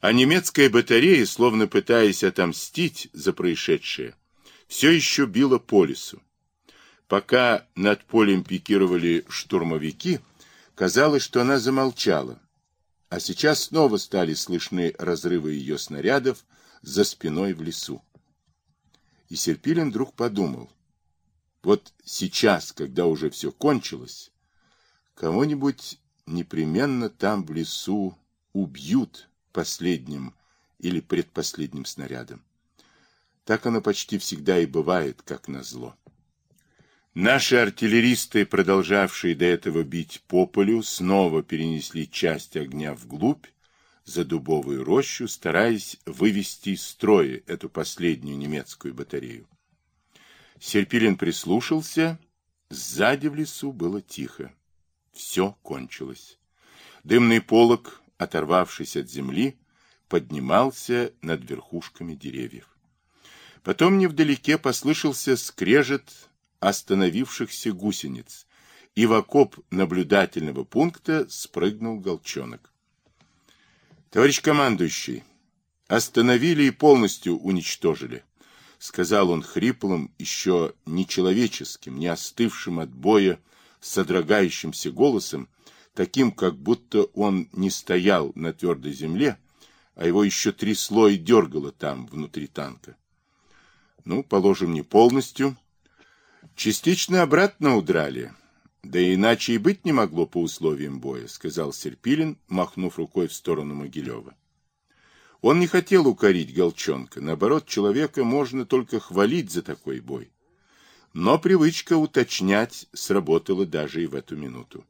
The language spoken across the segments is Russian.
А немецкая батарея, словно пытаясь отомстить за происшедшее, все еще била по лесу. Пока над полем пикировали штурмовики, казалось, что она замолчала. А сейчас снова стали слышны разрывы ее снарядов за спиной в лесу. И Серпилин вдруг подумал, вот сейчас, когда уже все кончилось, кого-нибудь непременно там в лесу убьют последним или предпоследним снарядом. Так оно почти всегда и бывает, как назло. Наши артиллеристы, продолжавшие до этого бить по полю, снова перенесли часть огня вглубь, за дубовую рощу, стараясь вывести из строя эту последнюю немецкую батарею. Серпилин прислушался. Сзади в лесу было тихо. Все кончилось. Дымный полог, оторвавшись от земли, поднимался над верхушками деревьев. Потом невдалеке послышался скрежет остановившихся гусениц, и в окоп наблюдательного пункта спрыгнул голчонок. Товарищ командующий, остановили и полностью уничтожили. — сказал он хриплым, еще нечеловеческим, не остывшим от боя, содрогающимся голосом, таким, как будто он не стоял на твердой земле, а его еще трясло и дергало там, внутри танка. Ну, положим, не полностью. Частично обратно удрали. Да иначе и быть не могло по условиям боя, сказал Серпилин, махнув рукой в сторону Могилева. Он не хотел укорить Голчонка, наоборот, человека можно только хвалить за такой бой. Но привычка уточнять сработала даже и в эту минуту.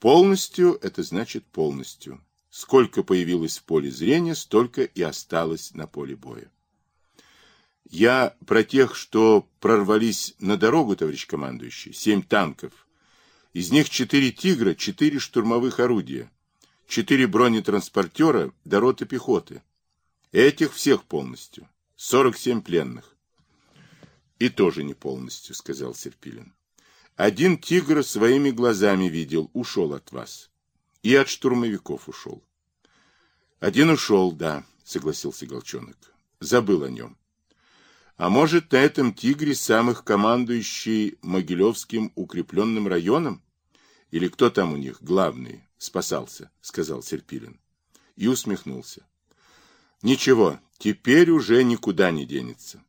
Полностью – это значит полностью. Сколько появилось в поле зрения, столько и осталось на поле боя. Я про тех, что прорвались на дорогу, товарищ командующий, семь танков. Из них четыре «Тигра», четыре штурмовых орудия четыре бронетранспортера до роты пехоты. Этих всех полностью. 47 пленных. И тоже не полностью, сказал Серпилин. Один тигр своими глазами видел, ушел от вас. И от штурмовиков ушел. Один ушел, да, согласился Голчонок. Забыл о нем. А может, на этом тигре самых командующий Могилевским укрепленным районом? Или кто там у них главный? спасался, сказал Серпилин. И усмехнулся. Ничего, теперь уже никуда не денется.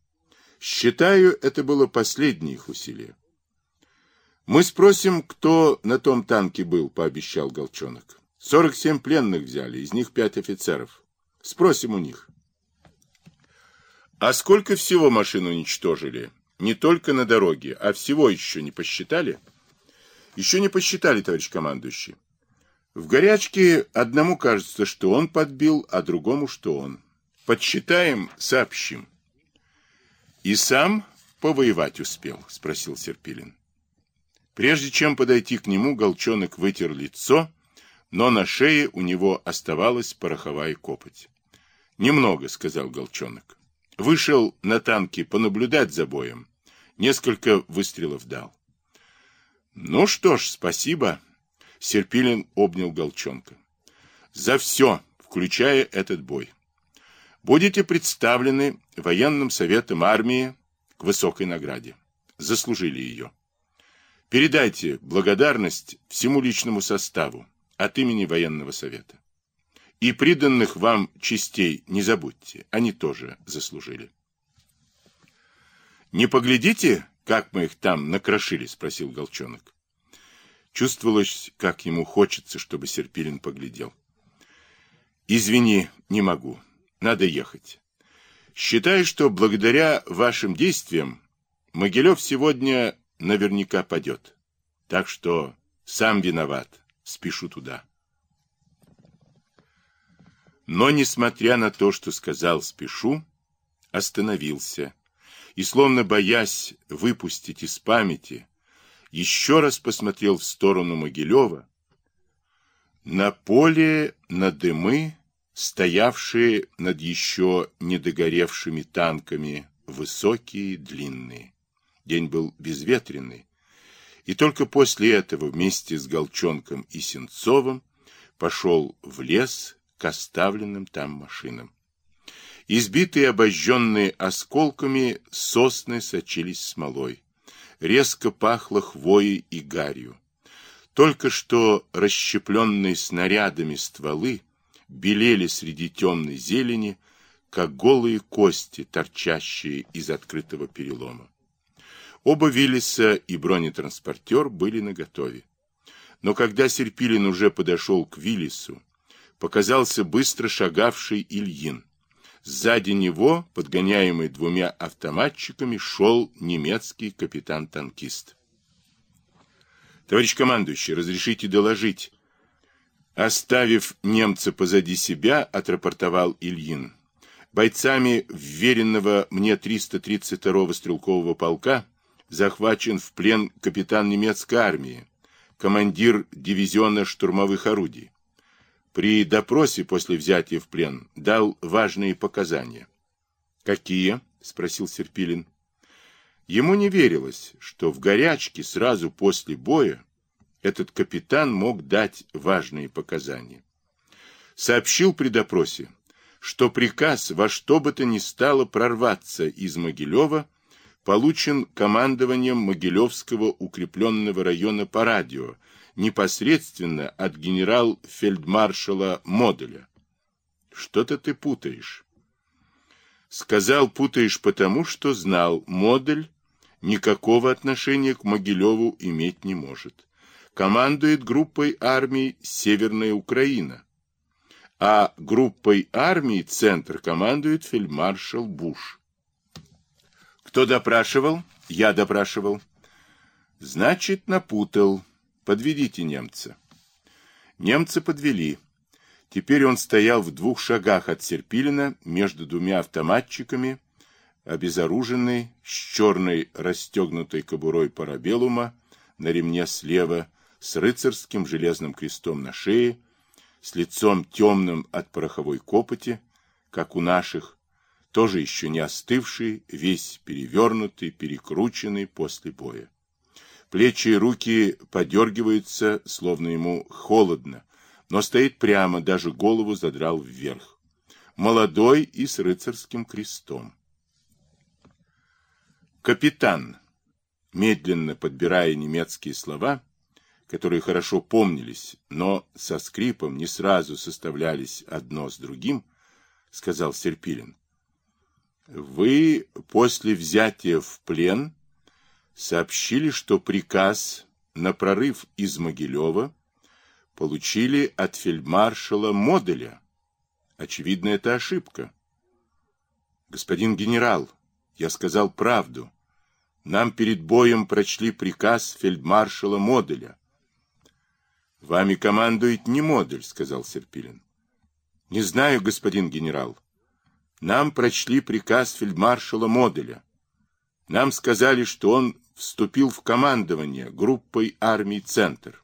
Считаю, это было последнее их усилие. Мы спросим, кто на том танке был, пообещал Голчонок. Сорок семь пленных взяли, из них пять офицеров. Спросим у них. А сколько всего машин уничтожили? Не только на дороге, а всего еще не посчитали? Еще не посчитали, товарищ командующий. В горячке одному кажется, что он подбил, а другому, что он. Подсчитаем, сообщим. И сам повоевать успел, спросил Серпилин. Прежде чем подойти к нему, Голчонок вытер лицо, но на шее у него оставалась пороховая копоть. «Немного», — сказал Голчонок. Вышел на танке понаблюдать за боем. Несколько выстрелов дал. «Ну что ж, спасибо», Серпилин обнял Голчонка. «За все, включая этот бой. Будете представлены военным советом армии к высокой награде. Заслужили ее. Передайте благодарность всему личному составу от имени военного совета. И приданных вам частей не забудьте, они тоже заслужили. «Не поглядите, как мы их там накрошили?» — спросил Голчонок. Чувствовалось, как ему хочется, чтобы Серпилин поглядел. «Извини, не могу. Надо ехать. Считаю, что благодаря вашим действиям Могилев сегодня наверняка падет. Так что сам виноват. Спешу туда». Но, несмотря на то, что сказал «спешу», остановился и, словно боясь выпустить из памяти еще раз посмотрел в сторону Могилева. На поле, на дымы, стоявшие над еще недогоревшими танками, высокие, длинные. День был безветренный, и только после этого вместе с Голчонком и Сенцовым пошел в лес к оставленным там машинам. Избитые обожженные осколками сосны сочились смолой. Резко пахло хвоей и гарью. Только что расщепленные снарядами стволы белели среди темной зелени, как голые кости, торчащие из открытого перелома. Оба Виллиса и бронетранспортер были наготове. Но когда Серпилин уже подошел к Виллису, показался быстро шагавший Ильин. Сзади него, подгоняемый двумя автоматчиками, шел немецкий капитан-танкист. «Товарищ командующий, разрешите доложить?» Оставив немца позади себя, отрапортовал Ильин. Бойцами вверенного мне 332-го стрелкового полка захвачен в плен капитан немецкой армии, командир дивизиона штурмовых орудий. При допросе после взятия в плен дал важные показания. «Какие?» — спросил Серпилин. Ему не верилось, что в горячке сразу после боя этот капитан мог дать важные показания. Сообщил при допросе, что приказ во что бы то ни стало прорваться из Могилева получен командованием Могилевского укрепленного района по радио, непосредственно от генерал-фельдмаршала Моделя. Что-то ты путаешь. Сказал, путаешь потому, что знал, Модель никакого отношения к Могилеву иметь не может. Командует группой армий Северная Украина, а группой армий Центр командует фельдмаршал Буш. Кто допрашивал? Я допрашивал. Значит, напутал. Подведите немца. Немца подвели. Теперь он стоял в двух шагах от Серпилина между двумя автоматчиками, обезоруженный, с черной расстегнутой кобурой парабеллума на ремне слева, с рыцарским железным крестом на шее, с лицом темным от пороховой копоти, как у наших, тоже еще не остывший, весь перевернутый, перекрученный после боя. Плечи и руки подергиваются, словно ему холодно, но стоит прямо, даже голову задрал вверх. Молодой и с рыцарским крестом. Капитан, медленно подбирая немецкие слова, которые хорошо помнились, но со скрипом не сразу составлялись одно с другим, сказал Серпилин. Вы после взятия в плен сообщили, что приказ на прорыв из Могилева получили от фельдмаршала Моделя. Очевидно, это ошибка. Господин генерал, я сказал правду. Нам перед боем прочли приказ фельдмаршала Моделя. Вами командует не Модель, сказал Серпилин. Не знаю, господин генерал. Нам прочли приказ фельдмаршала Моделя. Нам сказали, что он вступил в командование группой армий «Центр».